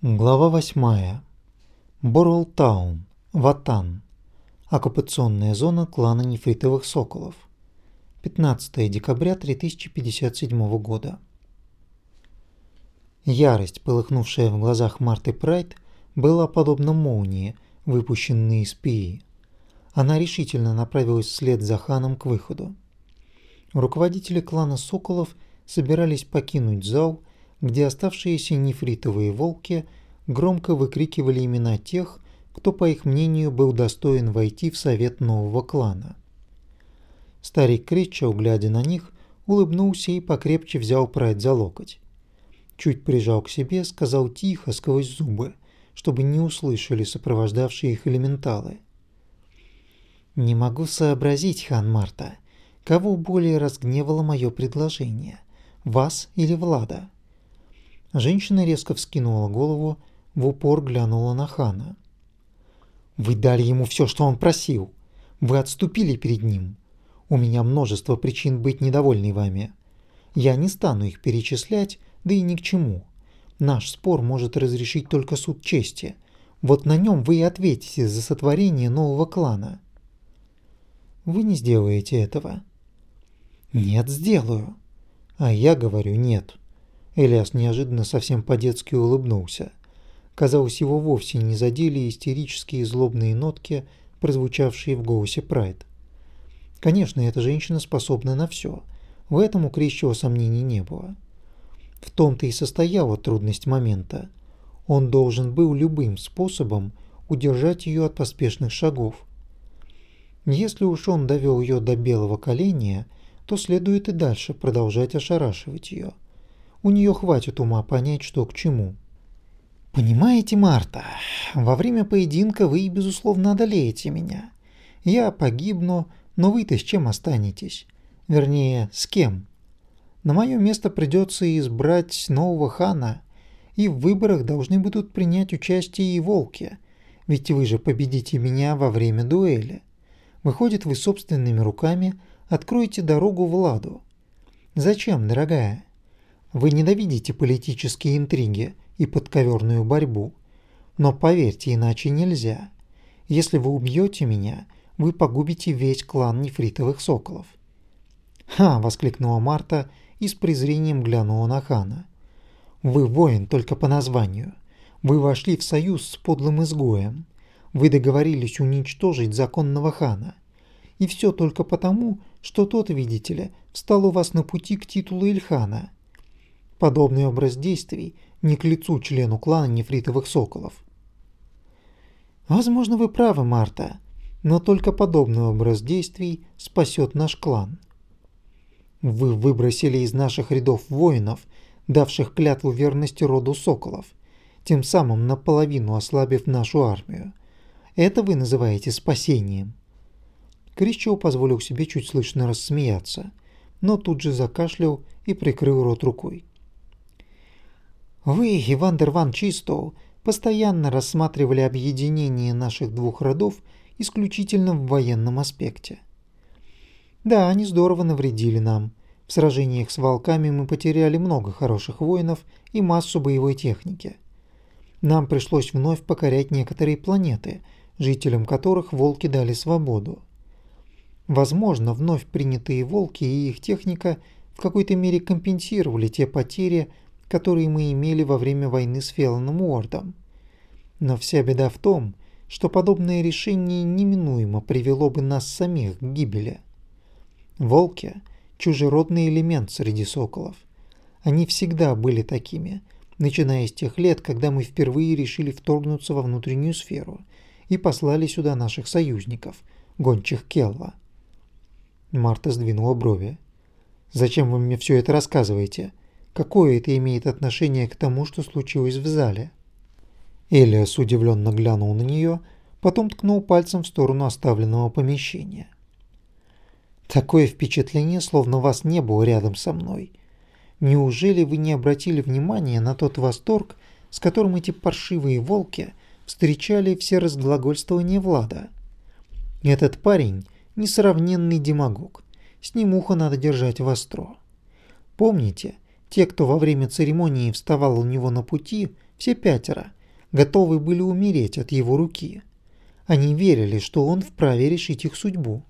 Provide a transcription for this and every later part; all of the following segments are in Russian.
Глава 8. Борлтаун, Ватан. Оккупационная зона клана нефритовых соколов. 15 декабря 3057 года. Ярость, полыхнувшая в глазах Марты Прайд, была подобна молнии, выпущенной из пии. Она решительно направилась вслед за ханом к выходу. Руководители клана соколов собирались покинуть зал, где оставшиеся нефритовые волки громко выкрикивали имена тех, кто, по их мнению, был достоин войти в совет нового клана. Старик Критчоу, глядя на них, улыбнулся и покрепче взял Прайд за локоть. Чуть прижал к себе, сказал тихо, сквозь зубы, чтобы не услышали сопровождавшие их элементалы. «Не могу сообразить, хан Марта, кого более разгневало мое предложение, вас или Влада?» Женщина резко вскинула голову, в упор глянула на хана. «Вы дали ему все, что он просил. Вы отступили перед ним. У меня множество причин быть недовольной вами. Я не стану их перечислять, да и ни к чему. Наш спор может разрешить только суд чести. Вот на нем вы и ответите за сотворение нового клана». «Вы не сделаете этого». «Нет, сделаю». «А я говорю нет». Элиас неожиданно совсем по-детски улыбнулся. Казалось, его вовсе не задели истерические злобные нотки, прозвучавшие в голосе Прайд. Конечно, эта женщина способна на все. В этом у Крищева сомнений не было. В том-то и состояла трудность момента. Он должен был любым способом удержать ее от поспешных шагов. Если уж он довел ее до белого коленя, то следует и дальше продолжать ошарашивать ее – у нее хватит ума понять, что к чему. Понимаете, Марта, во время поединка вы, безусловно, одолеете меня. Я погибну, но вы-то с чем останетесь? Вернее, с кем? На мое место придется избрать нового хана, и в выборах должны будут принять участие и волки, ведь вы же победите меня во время дуэли. Выходит, вы собственными руками откроете дорогу Владу. Зачем, дорогая? Вы ненавидите политические интриги и подковерную борьбу. Но поверьте, иначе нельзя. Если вы убьете меня, вы погубите весь клан нефритовых соколов. «Ха!» – воскликнула Марта и с презрением глянула на Хана. «Вы воин только по названию. Вы вошли в союз с подлым изгоем. Вы договорились уничтожить законного хана. И все только потому, что тот, видите ли, встал у вас на пути к титулу Ильхана – Подобный образ действий не к лицу члену клана нефритовых соколов. Возможно, вы правы, Марта, но только подобный образ действий спасет наш клан. Вы выбросили из наших рядов воинов, давших клятву верности роду соколов, тем самым наполовину ослабив нашу армию. Это вы называете спасением. Крищоу позволил себе чуть слышно рассмеяться, но тут же закашлял и прикрыл рот рукой. Вы, Ивандер Ван Чистоу, постоянно рассматривали объединение наших двух родов исключительно в военном аспекте. Да, они здорово навредили нам. В сражениях с волками мы потеряли много хороших воинов и массу боевой техники. Нам пришлось вновь покорять некоторые планеты, жителям которых волки дали свободу. Возможно, вновь принятые волки и их техника в какой-то мере компенсировали те потери, которые мы имели во время войны с Феллоном Уордом. Но вся беда в том, что подобное решение неминуемо привело бы нас самих к гибели. Волки – чужеродный элемент среди соколов. Они всегда были такими, начиная с тех лет, когда мы впервые решили вторгнуться во внутреннюю сферу и послали сюда наших союзников, гончих Келла. Марта сдвинула брови. «Зачем вы мне все это рассказываете? Какое это имеет отношение к тому, что случилось в зале? Элиас удивленно глянул на нее, потом ткнул пальцем в сторону оставленного помещения. Такое впечатление, словно вас не было рядом со мной. Неужели вы не обратили внимания на тот восторг, с которым эти паршивые волки встречали все разглагольствования Влада? Этот парень – несравненный демагог. С ним ухо надо держать востро. Помните, Те, кто во время церемонии вставал у него на пути, все пятеро, готовы были умереть от его руки. Они верили, что он вправе решить их судьбу.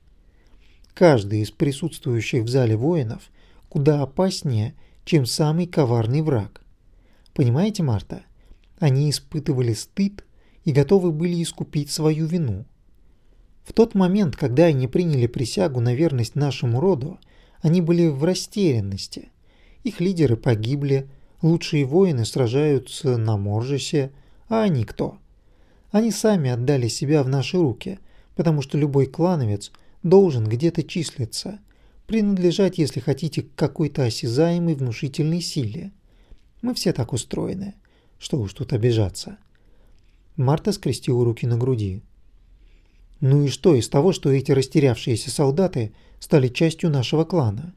Каждый из присутствующих в зале воинов куда опаснее, чем самый коварный враг. Понимаете, Марта? Они испытывали стыд и готовы были искупить свою вину. В тот момент, когда они приняли присягу на верность нашему роду, они были в растерянности. Их лидеры погибли, лучшие воины сражаются на Моржесе, а они кто? Они сами отдали себя в наши руки, потому что любой клановец должен где-то числиться, принадлежать, если хотите, к какой-то осязаемой внушительной силе. Мы все так устроены. Что уж тут обижаться. Марта скрестила руки на груди. Ну и что из того, что эти растерявшиеся солдаты стали частью нашего клана?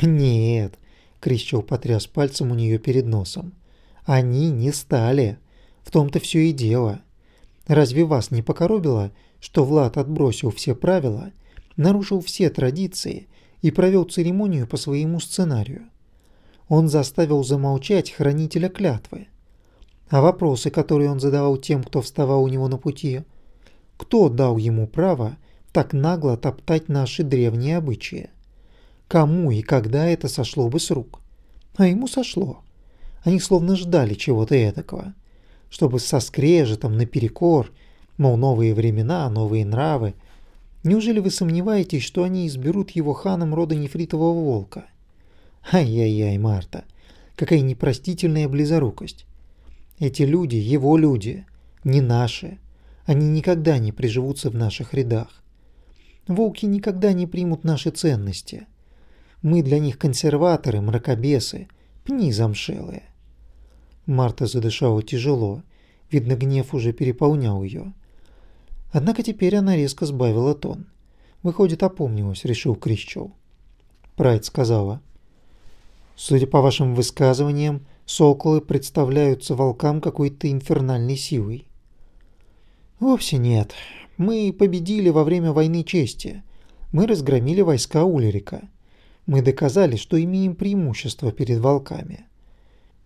Нет, Крищел потряс пальцем у нее перед носом. Они не стали. В том-то все и дело. Разве вас не покоробило, что Влад отбросил все правила, нарушил все традиции и провел церемонию по своему сценарию? Он заставил замолчать хранителя клятвы. А вопросы, которые он задавал тем, кто вставал у него на пути, кто дал ему право так нагло топтать наши древние обычаи? Кому и когда это сошло бы с рук? А ему сошло. Они словно ждали чего-то этакого чтобы со скрежетом наперекор, мол, новые времена, новые нравы. Неужели вы сомневаетесь, что они изберут его ханом рода нефритового волка? Ай-яй-яй, Марта, какая непростительная близорукость. Эти люди, его люди, не наши. Они никогда не приживутся в наших рядах. Волки никогда не примут наши ценности. Мы для них консерваторы, мракобесы, пни замшелые. Марта задышала тяжело. Видно, гнев уже переполнял ее. Однако теперь она резко сбавила тон. Выходит, опомнилась, решил Крищел. Прайд сказала. Судя по вашим высказываниям, соколы представляются волкам какой-то инфернальной силой. Вовсе нет. Мы победили во время войны чести. Мы разгромили войска Улерика. Мы доказали, что имеем преимущество перед волками.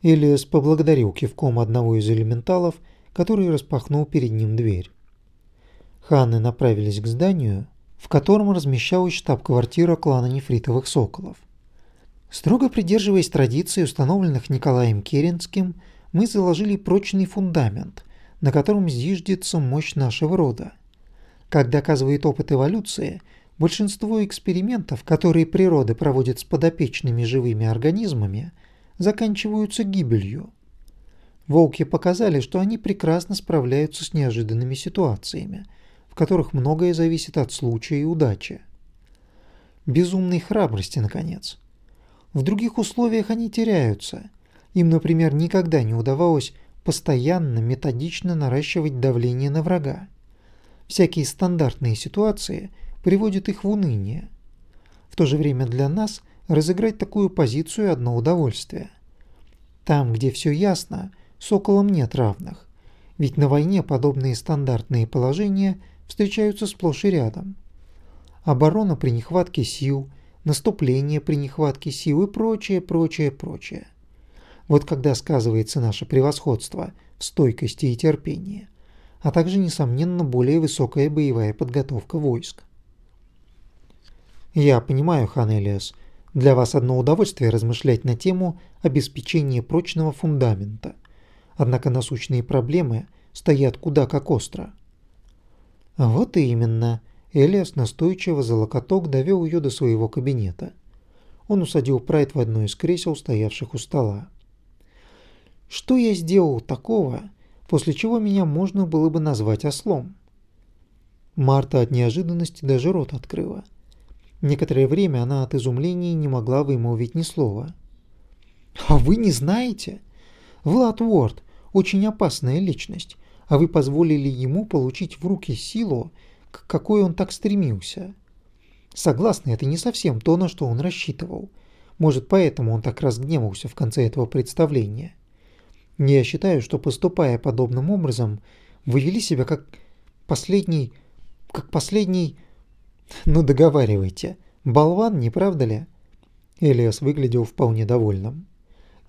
Элиас поблагодарил кивком одного из элементалов, который распахнул перед ним дверь. Ханны направились к зданию, в котором размещалась штаб-квартира клана нефритовых соколов. Строго придерживаясь традиций, установленных Николаем Керенским, мы заложили прочный фундамент, на котором зиждется мощь нашего рода. Как доказывает опыт эволюции, большинство экспериментов, которые природа проводит с подопечными живыми организмами – заканчиваются гибелью. Волки показали, что они прекрасно справляются с неожиданными ситуациями, в которых многое зависит от случая и удачи. Безумной храбрости, наконец. В других условиях они теряются. Им, например, никогда не удавалось постоянно, методично наращивать давление на врага. Всякие стандартные ситуации приводят их в уныние. В то же время для нас – разыграть такую позицию одно удовольствие. Там, где все ясно, соколам нет равных, ведь на войне подобные стандартные положения встречаются сплошь и рядом. Оборона при нехватке сил, наступление при нехватке сил и прочее, прочее, прочее. Вот когда сказывается наше превосходство в стойкости и терпении, а также, несомненно, более высокая боевая подготовка войск. Я понимаю, Хан для вас одно удовольствие размышлять на тему обеспечения прочного фундамента. Однако насущные проблемы стоят куда как остро. Вот и именно. Элиас настойчиво за локоток довел ее до своего кабинета. Он усадил Прайд в одно из кресел, стоявших у стола. Что я сделал такого, после чего меня можно было бы назвать ослом? Марта от неожиданности даже рот открыла. Некоторое время она от изумления не могла вымолвить ни слова. «А вы не знаете? Влад Уорд – очень опасная личность, а вы позволили ему получить в руки силу, к какой он так стремился. Согласна, это не совсем то, на что он рассчитывал. Может, поэтому он так разгневался в конце этого представления. Я считаю, что поступая подобным образом, вы вели себя как последний... как последний ну договаривайте. Болван, не правда ли? Элиас выглядел вполне довольным.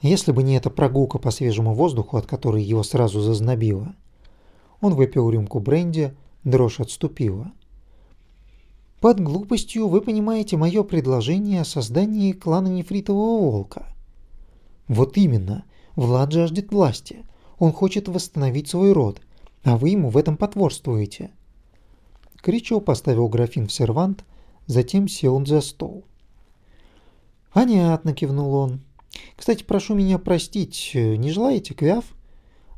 Если бы не эта прогулка по свежему воздуху, от которой его сразу зазнобило. Он выпил рюмку бренди, дрожь отступила. Под глупостью вы понимаете мое предложение о создании клана Нефритового Волка. Вот именно, Влад жаждет власти. Он хочет восстановить свой род, а вы ему в этом потворствуете. Кричо поставил графин в сервант, затем сел за стол. «Понятно», — кивнул он. «Кстати, прошу меня простить, не желаете квяв?»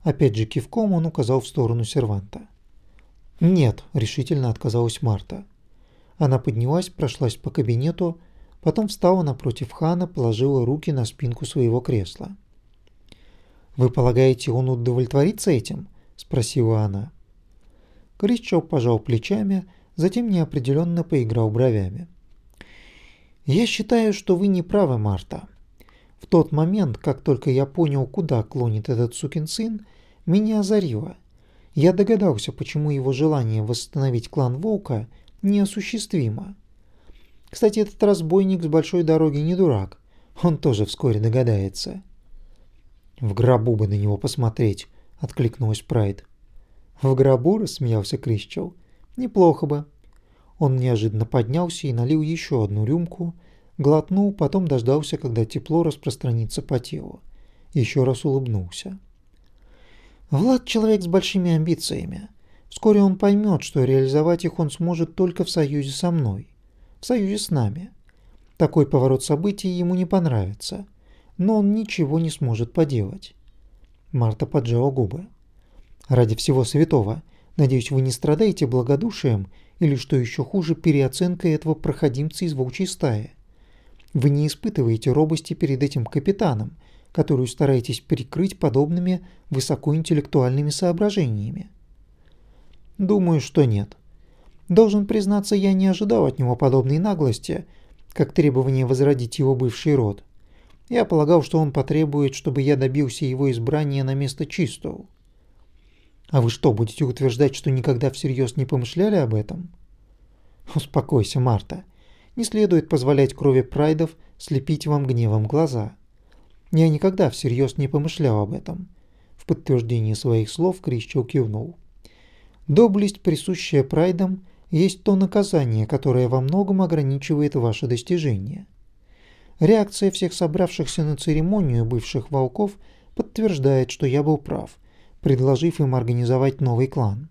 Опять же кивком он указал в сторону серванта. «Нет», — решительно отказалась Марта. Она поднялась, прошлась по кабинету, потом встала напротив Хана, положила руки на спинку своего кресла. «Вы полагаете, он удовлетворится этим?» – спросила она. Кричок пожал плечами, затем неопределенно поиграл бровями. «Я считаю, что вы не правы, Марта. В тот момент, как только я понял, куда клонит этот сукин сын, меня озарило. Я догадался, почему его желание восстановить клан Волка неосуществимо. Кстати, этот разбойник с большой дороги не дурак. Он тоже вскоре догадается». «В гробу бы на него посмотреть», — откликнулась Прайд. «В гробу?» — рассмеялся Крищел. «Неплохо бы». Он неожиданно поднялся и налил еще одну рюмку, глотнул, потом дождался, когда тепло распространится по телу. Еще раз улыбнулся. «Влад — человек с большими амбициями. Вскоре он поймет, что реализовать их он сможет только в союзе со мной, в союзе с нами. Такой поворот событий ему не понравится но он ничего не сможет поделать. Марта поджала губы. Ради всего святого, надеюсь, вы не страдаете благодушием или, что еще хуже, переоценкой этого проходимца из волчьей стаи. Вы не испытываете робости перед этим капитаном, которую стараетесь прикрыть подобными высокоинтеллектуальными соображениями. Думаю, что нет. Должен признаться, я не ожидал от него подобной наглости, как требование возродить его бывший род. Я полагал, что он потребует, чтобы я добился его избрания на место Чистоу. А вы что, будете утверждать, что никогда всерьез не помышляли об этом? Успокойся, Марта. Не следует позволять крови прайдов слепить вам гневом глаза. Я никогда всерьез не помышлял об этом. В подтверждение своих слов Крищел кивнул. Доблесть, присущая прайдам, есть то наказание, которое во многом ограничивает ваши достижения. Реакция всех собравшихся на церемонию бывших волков подтверждает, что я был прав, предложив им организовать новый клан.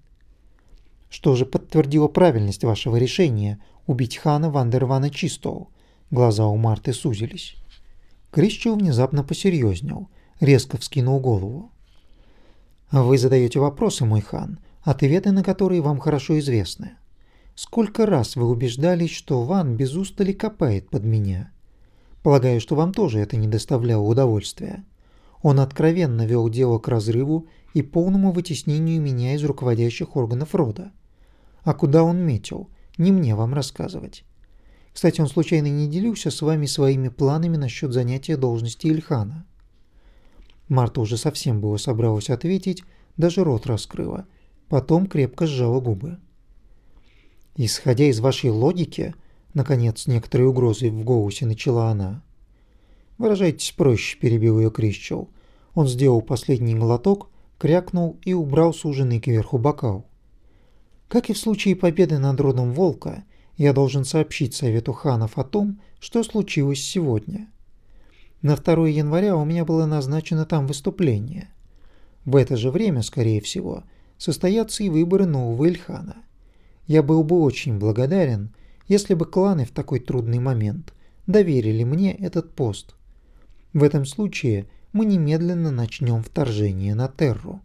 Что же подтвердило правильность вашего решения убить хана Вандервана Чистоу? Глаза у Марты сузились. Крищел внезапно посерьезнел, резко вскинул голову. «Вы задаете вопросы, мой хан, ответы на которые вам хорошо известны. Сколько раз вы убеждались, что Ван без устали копает под меня?» Полагаю, что вам тоже это не доставляло удовольствия. Он откровенно вел дело к разрыву и полному вытеснению меня из руководящих органов рода. А куда он метил, не мне вам рассказывать. Кстати, он случайно не делился с вами своими планами насчет занятия должности Ильхана? Марта уже совсем было собралась ответить, даже рот раскрыла. Потом крепко сжала губы. Исходя из вашей логики, Наконец, с некоторой угрозой в голосе начала она. «Выражайтесь проще», – перебил ее Крищел. Он сделал последний глоток, крякнул и убрал суженный кверху бокал. «Как и в случае победы над родом Волка, я должен сообщить Совету Ханов о том, что случилось сегодня. На 2 января у меня было назначено там выступление. В это же время, скорее всего, состоятся и выборы нового Ильхана. Я был бы очень благодарен, если бы кланы в такой трудный момент доверили мне этот пост. В этом случае мы немедленно начнем вторжение на Терру.